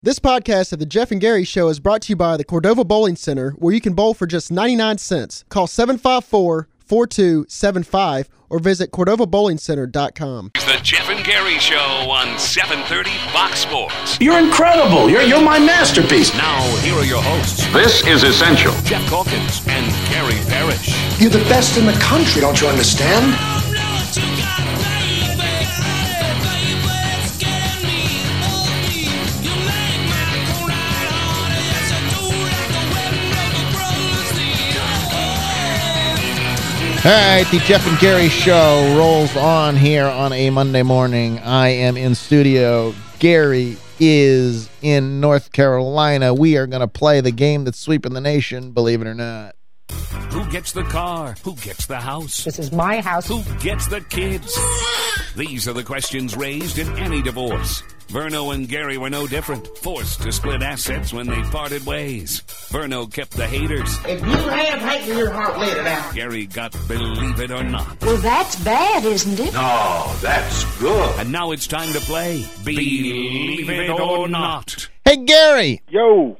This podcast of the Geoff and Gary Show is brought to you by the Cordova Bowling Center, where you can bowl for just 99 cents. Call 754-4275 or visit CordovaBowlingCenter.com. It's the Geoff and Gary Show on 730 Fox Sports. You're incredible. You're, you're my masterpiece. Now, here are your hosts, This is essential. Geoff Calkins and Gary Parrish. You're the best in the country, don't you understand? All right, the Geoff and Gary show rolls on here on a Monday morning. I am in studio. Gary is in North Carolina. We are going to play the game that's sweeping the nation, believe it or not. Who gets the car? Who gets the house? This is my house. Who gets the kids? These are the questions raised in any divorce. Verno and Gary were no different, forced to split assets when they parted ways. Verno kept the haters. If you have hate in your heart, let it out. Gary got Believe It or Not. Well, that's bad, isn't it? No, that's good. And now it's time to play Believe It or Not. Hey, Gary, Yo,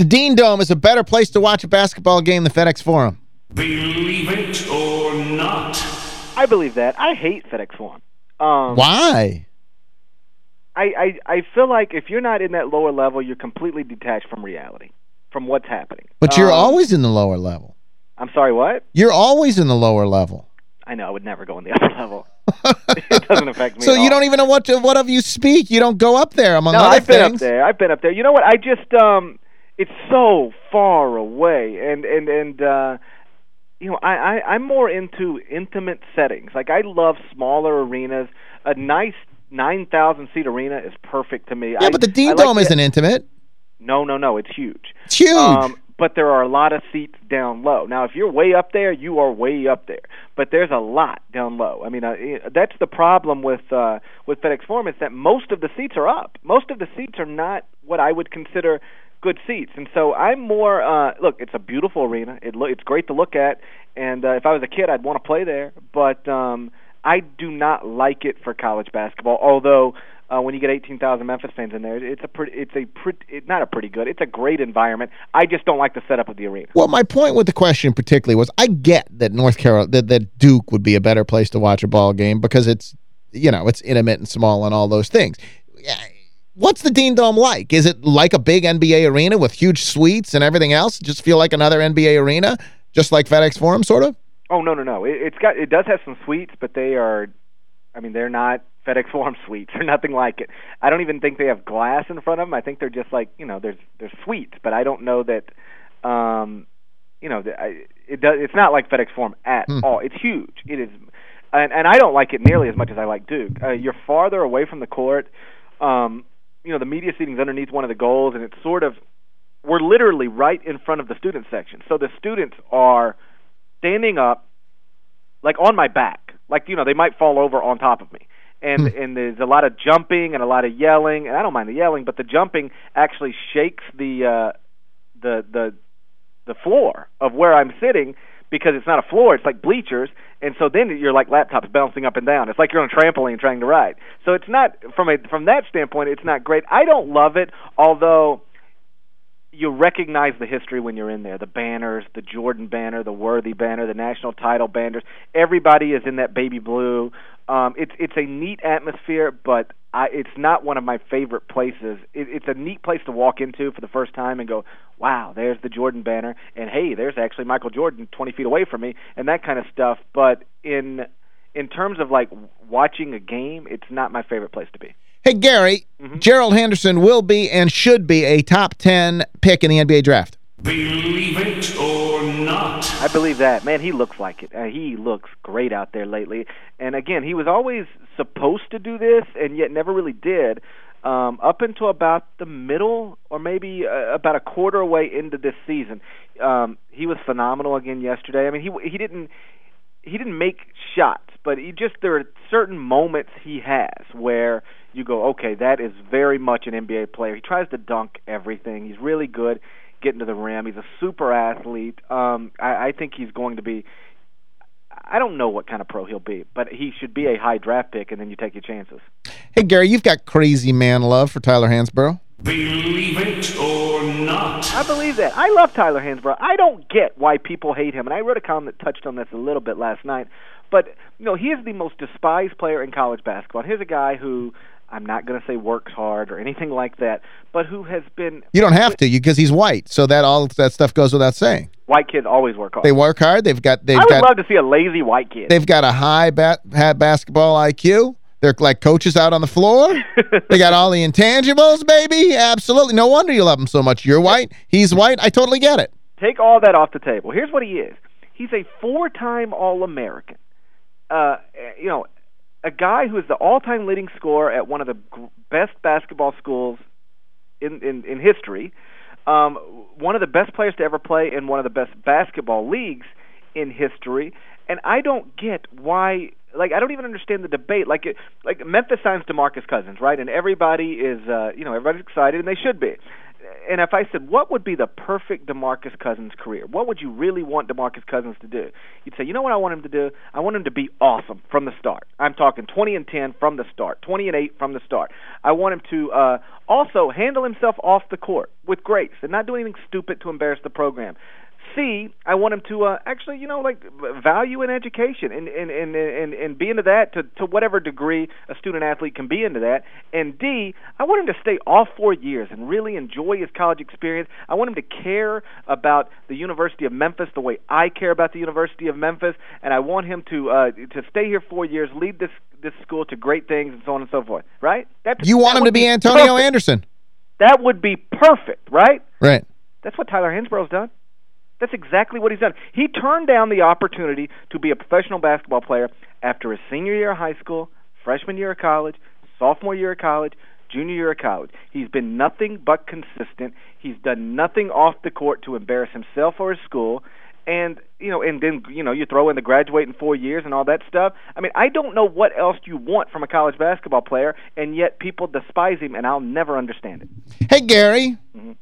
the Dean Dome is a better place to watch a basketball game than FedEx Forum. Believe it or not. I believe that. I hate FedEx Forum. Um, Why? I, I I feel like if you're not in that lower level, you're completely detached from reality, from what's happening. But you're Um, always in the lower level. I'm sorry, what? You're always in the lower level. I know I would never go in the upper level. it doesn't affect me. So you all. don't even know what to, what of you speak. You don't go up there, among No, other I've been up there. I've been up there. You know what? I just um, it's so far away, and and and uh, you know, I, I I'm more into intimate settings. Like I love smaller arenas. A nice nine thousand seat arena is perfect to me. Yeah, I, but the Dean like Dome the- isn't intimate. No, no, no. It's huge. It's huge. Um, but there are a lot of seats down low. Now, if you're way up there, you are way up there. But there's a lot down low. I mean, uh, eh, that's the problem with uh, with FedEx Forum is that most of the seats are up. Most of the seats are not what I would consider good seats. And so I'm more uh, look. It's a beautiful arena. It lo- it's great to look at. And uh, if I was a kid, I'd want to play there. But um, I do not like it for college basketball. Although uh, when you get 18,000 Memphis fans in there, it's a pretty, it's a pretty, it's not a pretty good, it's a great environment. I just don't like the setup of the arena. Well, my point with the question particularly was I get that North Carolina, that, that Duke would be a better place to watch a ball game because it's, you know, it's intimate and small and all those things. Yeah, What's the Dean Dome like? Is it like a big NBA arena with huge suites and everything else? Just feel like another NBA arena? Just like FedEx Forum, sort of? Oh no, no, no. It, it's got, it does have some suites, but they are, I mean, they're not FedEx Forum suites or nothing like it. I don't even think they have glass in front of them. I think they're just like, you know, there's there's suites, but I don't know that, um, you know, I, it does. It's not like FedEx Forum at Hmm. all. It's huge. It is, and and I don't like it nearly as much as I like Duke. Uh, you're farther away from the court. Um, you know, the media seating's underneath one of the goals, and it's sort of we're literally right in front of the student section. So the students are standing up, like on my back, like you know they might fall over on top of me. And and there's a lot of jumping and a lot of yelling, and I don't mind the yelling, but the jumping actually shakes the uh, the the the floor of where I'm sitting because it's not a floor, it's like bleachers, and so then you're like laptops bouncing up and down. It's like you're on a trampoline trying to ride. So it's not from a from that standpoint, it's not great. I don't love it, although you recognize the history when you're in there. The banners, the Jordan banner, the Worthy banner, the national title banners. Everybody is in that baby blue. Um, it's it's a neat atmosphere, but I, it's not one of my favorite places. It, it's a neat place to walk into for the first time and go, "Wow, there's the Jordan banner," and hey, there's actually Michael Jordan 20 feet away from me, and that kind of stuff. But in in terms of like watching a game, it's not my favorite place to be. Hey, Gary, Gerald Henderson will be and should be a top 10 pick in the NBA draft. Believe it or not. I believe that. Man, he looks like it. Uh, he looks great out there lately. And again, he was always supposed to do this and yet never really did. Um, up until about the middle or maybe uh, about a quarter away into this season, um, he was phenomenal again yesterday. I mean, he he didn't he didn't make shots, but he just there are certain moments he has where you go, okay, that is very much an NBA player. He tries to dunk everything. He's really good getting to the rim. He's a super athlete. Um, I, I think he's going to be. I don't know what kind of pro he'll be, but he should be a high draft pick, and then you take your chances. Hey, Gary, you've got crazy man love for Tyler Hansbrough. Believe it or not. I believe that. I love Tyler Hansbrough. I don't get why people hate him, and I wrote a column that touched on this a little bit last night. But you know, he is the most despised player in college basketball. Here's a guy who I'm not going to say works hard or anything like that, but who has been You don't have to you because he's white, so that all that stuff goes without saying. white kids always work hard. They work hard. They've got they've I would got love to see a lazy white kid. they've got a high bat, basketball IQ. They're like coaches out on the floor. they got all the intangibles, baby. Absolutely. No wonder you love him so much. You're white. He's white. I totally get it. Take all that off the table. Here's what he is. He's a four-time All-American. Uh, you know, a guy who is the all-time leading scorer at one of the best basketball schools in in, in history. Um, one of the best players to ever play in one of the best basketball leagues in history. And I don't get why. Like I don't even understand the debate. Like it, like Memphis signs DeMarcus Cousins, right? And everybody is, uh, you know, everybody's excited, and they should be. And if I said, what would be the perfect DeMarcus Cousins career? What would you really want DeMarcus Cousins to do? You'd say, you know what I want him to do? I want him to be awesome from the start. I'm talking 20 and 10 from the start, 20 and 8 from the start. I want him to uh, also handle himself off the court with grace and not do anything stupid to embarrass the program. C, I want him to uh, actually, you know, like value in education and and and and, and be into that to to whatever degree a student athlete can be into that. And D, I want him to stay all four years and really enjoy his college experience. I want him to care about the University of Memphis the way I care about the University of Memphis, and I want him to uh, to stay here four years, lead this this school to great things, and so on and so forth. Right? That's, You want that him to would be Antonio perfect. Anderson. That would be perfect, right? Right. That's what Tyler Hansbrough's done. That's exactly what he's done. He turned down the opportunity to be a professional basketball player after his senior year of high school, freshman year of college, sophomore year of college, junior year of college. He's been nothing but consistent. He's done nothing off the court to embarrass himself or his school. And you know, and then you know, you throw in the graduate in four years and all that stuff. I mean, I don't know what else you want from a college basketball player, and yet people despise him, and I'll never understand it. Hey, Gary. Mm-hmm.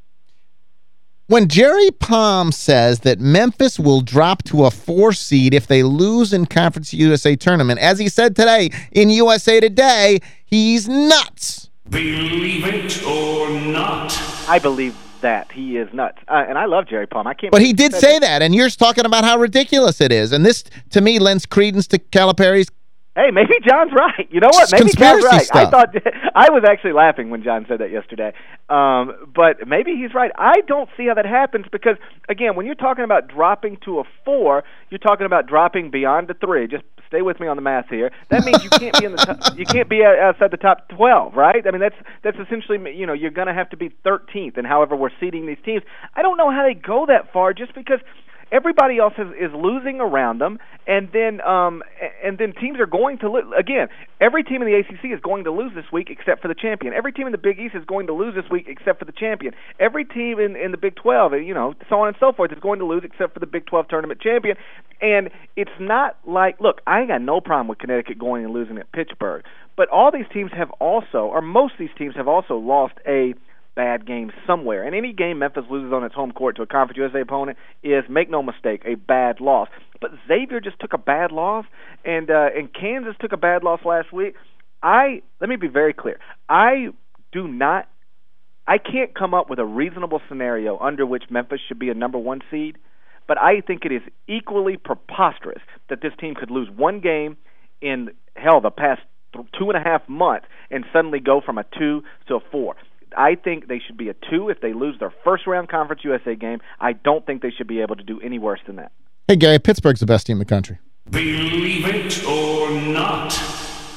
When Jerry Palm says that Memphis will drop to a four seed if they lose in Conference USA tournament, as he said today in USA Today, he's nuts. Believe it or not. I believe that he is nuts, uh, and I love Jerry Palm. I can't. But he did said say that, and you're talking about how ridiculous it is. And this, to me, lends credence to Calipari's Hey, maybe John's right. You know what? It's Maybe John's right. I stuff. thought I was actually laughing when John said that yesterday. Um, but maybe he's right. I don't see how that happens because again, when you're talking about dropping to a four, you're talking about dropping beyond the three. Just stay with me on the math here. That means you can't be in the top, you can't be outside the top 12, right? I mean, that's that's essentially you know you're going to have to be 13th, and however we're seeding these teams. I don't know how they go that far just because everybody else is, is losing around them, and then um, and then teams are going to lo- again. Every team in the ACC is going to lose this week except for the champion. Every team in the Big East is going to lose this week except for the champion. Every team in, in the Big 12, you know, so on and so forth, is going to lose except for the Big 12 tournament champion. And it's not like, look, I ain't got no problem with Connecticut going and losing at Pittsburgh, but all these teams have also, or most of these teams have also lost a bad game somewhere. And any game Memphis loses on its home court to a Conference USA opponent is, make no mistake, a bad loss. But Xavier just took a bad loss, and uh, and Kansas took a bad loss last week. I let me be very clear. I do not. I can't come up with a reasonable scenario under which Memphis should be a number one seed, but I think it is equally preposterous that this team could lose one game in hell the past two and a half months and suddenly go from a two to a four. I think they should be a two if they lose their first round Conference USA game. I don't think they should be able to do any worse than that. Hey, Gary, Pittsburgh's the best team in the country. Believe it or not.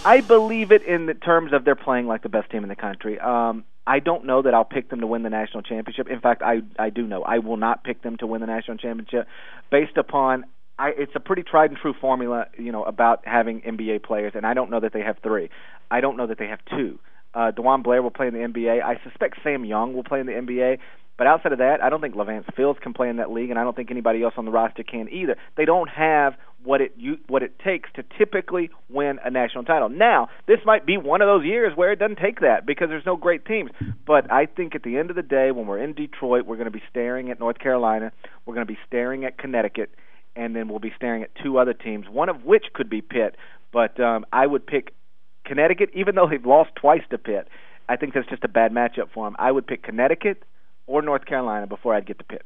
I believe it in the terms of they're playing like the best team in the country. Um, I don't know that I'll pick them to win the national championship. In fact, I I do know I will not pick them to win the national championship based upon I it's a pretty tried and true formula, you know, about having NBA players and I don't know that they have 3. I don't know that they have 2. Uh DeJuan Blair will play in the NBA. I suspect Sam Young will play in the NBA. But outside of that, I don't think Levance Fields can play in that league, and I don't think anybody else on the roster can either. They don't have what it you, what it takes to typically win a national title. Now, this might be one of those years where it doesn't take that because there's no great teams. But I think at the end of the day, when we're in Detroit, we're going to be staring at North Carolina, we're going to be staring at Connecticut, and then we'll be staring at two other teams, one of which could be Pitt. But um, I would pick Connecticut, even though they've lost twice to Pitt. I think that's just a bad matchup for him. I would pick Connecticut or North Carolina before I'd get to Pitt.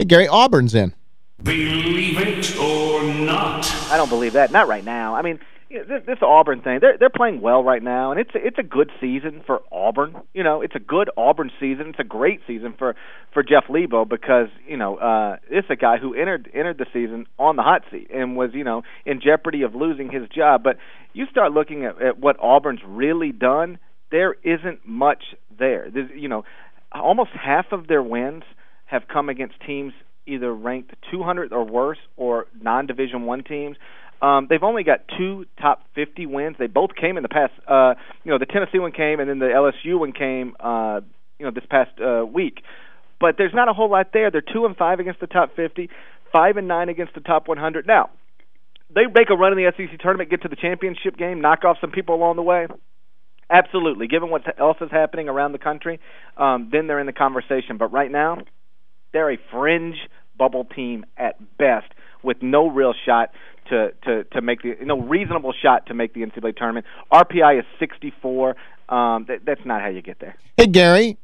Hey, Gary, Auburn's in. Believe it or not. I don't believe that. Not right now. I mean, you know, this, this Auburn thing, they're they're playing well right now, and it's a, it's a good season for Auburn. You know, it's a good Auburn season. It's a great season for for Jeff Lebo because you know uh, it's a guy who entered entered the season on the hot seat and was you know in jeopardy of losing his job. But you start looking at, at what Auburn's really done, there isn't much there. There's, you know, almost half of their wins have come against teams either ranked 200 or worse or non-division 1 teams. Um, they've only got two top 50 wins. They both came in the past. Uh, you know, the Tennessee one came, and then the LSU one came. Uh, you know, this past uh, week. But there's not a whole lot there. They're two and five against the top 50, five and nine against the top 100. Now, they make a run in the SEC tournament, get to the championship game, knock off some people along the way. Absolutely. Given what else is happening around the country, um, then they're in the conversation. But right now, they're a fringe bubble team at best, with no real shot to to to make the no reasonable shot to make the NCAA tournament. RPI is 64. Um, that, that's not how you get there. Hey, Gary,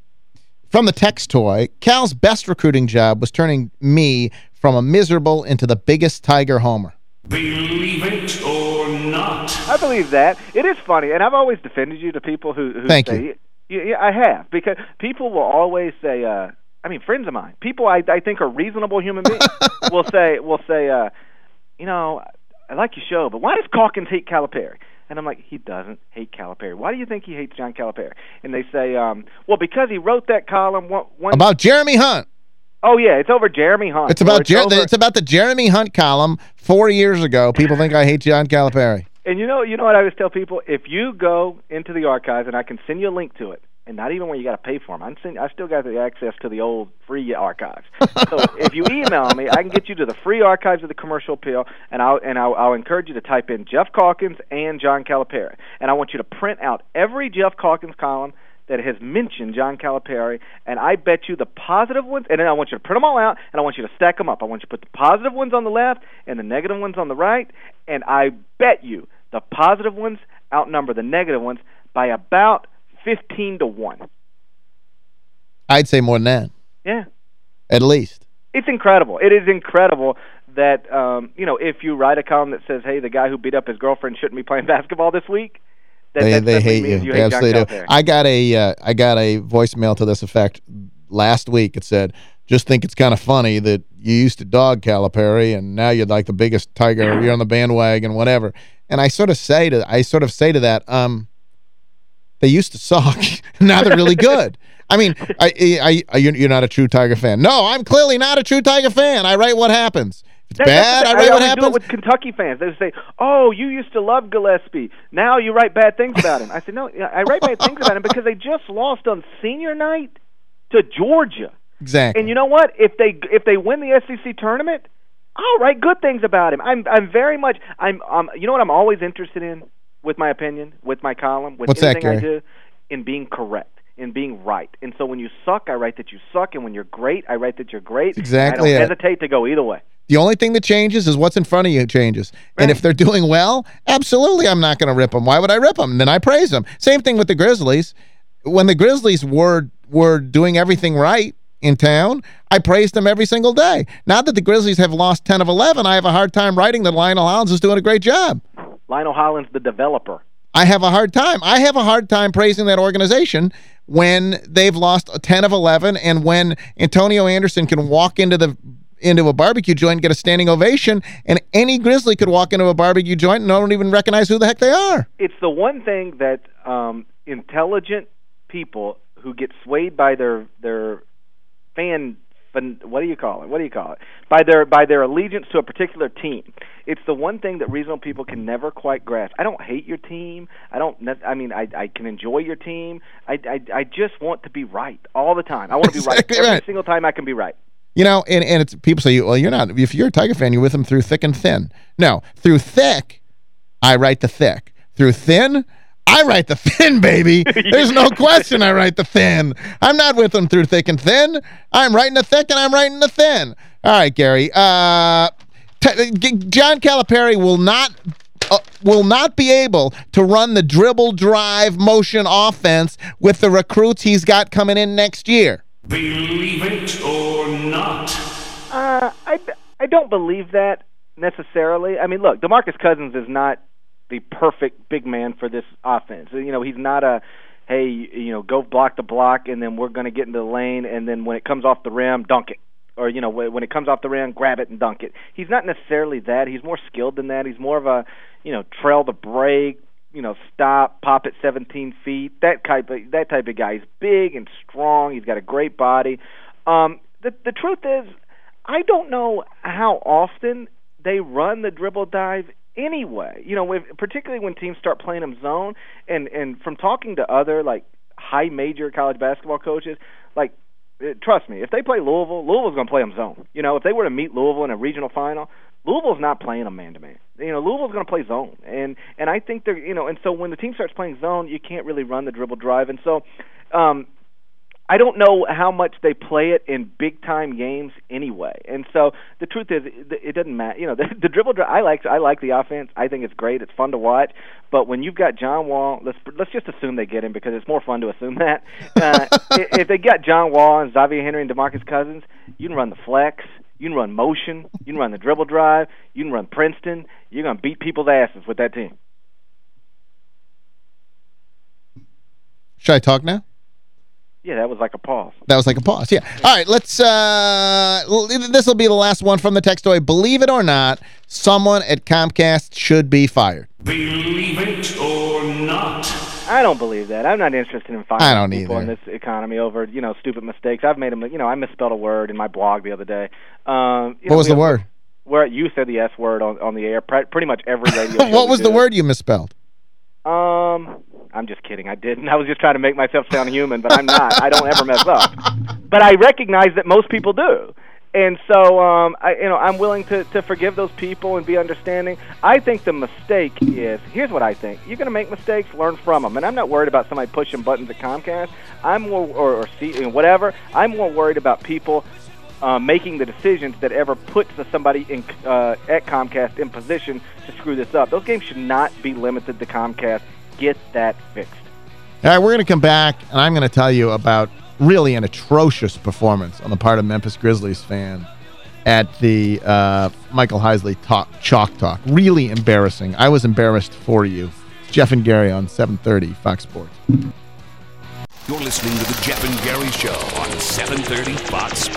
from the text toy, Cal's best recruiting job was turning me from a miserable into the biggest Tiger homer. Believe it or not. I believe that. It is funny, and I've always defended you to people who, who Thank say, you. Yeah, yeah, I have because people will always say. uh I mean, friends of mine, people I I think are reasonable human beings, will say will say, uh, you know, I like your show, but why does Calkins hate Calipari? And I'm like, he doesn't hate Calipari. Why do you think he hates John Calipari? And they say, um, well, because he wrote that column one. one About Jeremy Hunt. oh yeah, it's over Jeremy Hunt. It's about Jer over- it's about the Jeremy Hunt column four years ago. People think I hate John Calipari. And you know, you know what I always tell people: if you go into the archives, and I can send you a link to it, and not even where you got to pay for them, I'm send, I still got the access to the old free archives. so if you email me, I can get you to the free archives of the Commercial Appeal, and I'll and I'll, I'll encourage you to type in Geoff Calkins and John Calipari, and I want you to print out every Geoff Calkins column that has mentioned John Calipari, and I bet you the positive ones, and then I want you to print them all out, and I want you to stack them up. I want you to put the positive ones on the left and the negative ones on the right, and I bet you the positive ones outnumber the negative ones by about 15 to 1. I'd say more than that, Yeah. at least. It's incredible. It is incredible that um, you know, if you write a column that says, "Hey, the guy who beat up his girlfriend shouldn't be playing basketball this week," that, They, that they hate you. you They hate absolutely do. I got a uh, I got a voicemail to this effect last week. It said, just think it's kind of funny that you used to dog Calipari and now you're like the biggest tiger. You're on the bandwagon, whatever. And I sort of say to I sort of say to that, um, they used to suck. now they're really good. I mean, I, I, I, you're not a true Tiger fan. No, I'm clearly not a true Tiger fan. I write what happens. If it's That- bad, I write what always do happens. it with Kentucky fans. They say, "Oh, you used to love Gillispie. Now you write bad things about him." I said, "No, I write bad things about him because they just lost on senior night to Georgia." exactly. And you know what? If they if they win the SEC tournament, I'll write good things about him. I'm I'm very much I'm um you know what I'm always interested in with my opinion, with my column, with What's that, anything I do, in being correct, in being right. And so when you suck, I write that you suck, and when you're great, I write that you're great. exactly I don't hesitate to go either way. The only thing that changes is what's in front of you changes. And if they're doing well, absolutely I'm not going to rip them. Why would I rip them? Then I praise them. Same thing with the Grizzlies. When the Grizzlies were were doing everything right in town, I praised them every single day. Now that the Grizzlies have lost 10 of 11, I have a hard time writing that Lionel Hollins is doing a great job. Lionel Hollins, the developer. I have a hard time. I have a hard time praising that organization when they've lost 10 of 11 and when Antonio Anderson can walk into the into a barbecue joint and get a standing ovation and any Grizzly could walk into a barbecue joint and don't even recognize who the heck they are. It's the one thing that um, intelligent people who get swayed by their their fan- what do you call it? What do you call it? By their by their allegiance to a particular team. It's the one thing that reasonable people can never quite grasp. I don't hate your team. I don't. I mean, I I can enjoy your team. I I, I just want to be right all the time. I want to be Exactly right every right. single time. I can be right. You know, and, and it's people say, well, you're not, if you're a Tiger fan, you're with them through thick and thin. No, through thick, I write the thick. Through thin, I write the thin, baby. There's no question I write the thin. I'm not with them through thick and thin. I'm writing the thick and I'm writing the thin. All right, Gary. Uh, John Calipari will not uh, will not be able to run the dribble drive motion offense with the recruits he's got coming in next year. Believe it or not. Uh, I, I don't believe that necessarily. I mean, look, DeMarcus Cousins is not the perfect big man for this offense. You know, he's not a hey, you know, go block the block and then we're going to get into the lane and then when it comes off the rim, dunk it. Or you know, when it comes off the rim, grab it and dunk it. He's not necessarily that. He's more skilled than that. He's more of a, you know, trail the break, you know, stop, pop at 17 feet. That type of that type of guy. He's big and strong. He's got a great body. Um, the the truth is, I don't know how often they run the dribble drive anyway. You know, if, particularly when teams start playing them zone, and and from talking to other like high major college basketball coaches, like uh, trust me, if they play Louisville, Louisville's going to play them zone. You know, if they were to meet Louisville in a regional final, Louisville's not playing them man to man. You know, Louisville's going to play zone, and and I think they're you know, and so when the team starts playing zone, you can't really run the dribble drive, and so. um I don't know how much they play it in big time games anyway. And so the truth is, it doesn't matter. You know, the, the dribble. I like I like the offense. I think it's great. It's fun to watch. But when you've got John Wall, let's let's just assume they get him because it's more fun to assume that. Uh, if they got John Wall and Xavier Henry and DeMarcus Cousins, you can run the flex. You can run motion. You can run the dribble drive. You can run Princeton. You're going to beat people's asses with that team. Should I talk now? Yeah, that was like a pause. That was like a pause, yeah. All right, let's, uh, this will be the last one from the text toy. Believe it or not, someone at Comcast should be fired. Believe it or not. I don't believe that. I'm not interested in I firing don't people either. in this economy over, you know, stupid mistakes. I've made them, you know, I misspelled a word in my blog the other day. Um, What know, was the have- word? Where you said the S word on on the air. Pretty much every radio. what we was the do. word you misspelled? Um, I'm just kidding. I didn't. I was just trying to make myself sound human, but I'm not. I don't ever mess up. But I recognize that most people do. And so, um, I, you know, I'm willing to, to forgive those people and be understanding. I think the mistake is here's what I think: you're going to make mistakes, learn from them. And I'm not worried about somebody pushing buttons at Comcast. I'm more or, or see, whatever. I'm more worried about people uh, making the decisions that ever puts somebody in uh, at Comcast in position to screw this up. Those games should not be limited to Comcast. Get that fixed. All right, we're going to come back, and I'm going to tell you about really an atrocious performance on the part of Memphis Grizzlies fan at the uh, Michael Heisley talk, Chalk Talk. Really embarrassing. I was embarrassed for you. Geoff and Gary on 730 Fox Sports. You're listening to the Geoff and Gary Show on 730 Fox Sports.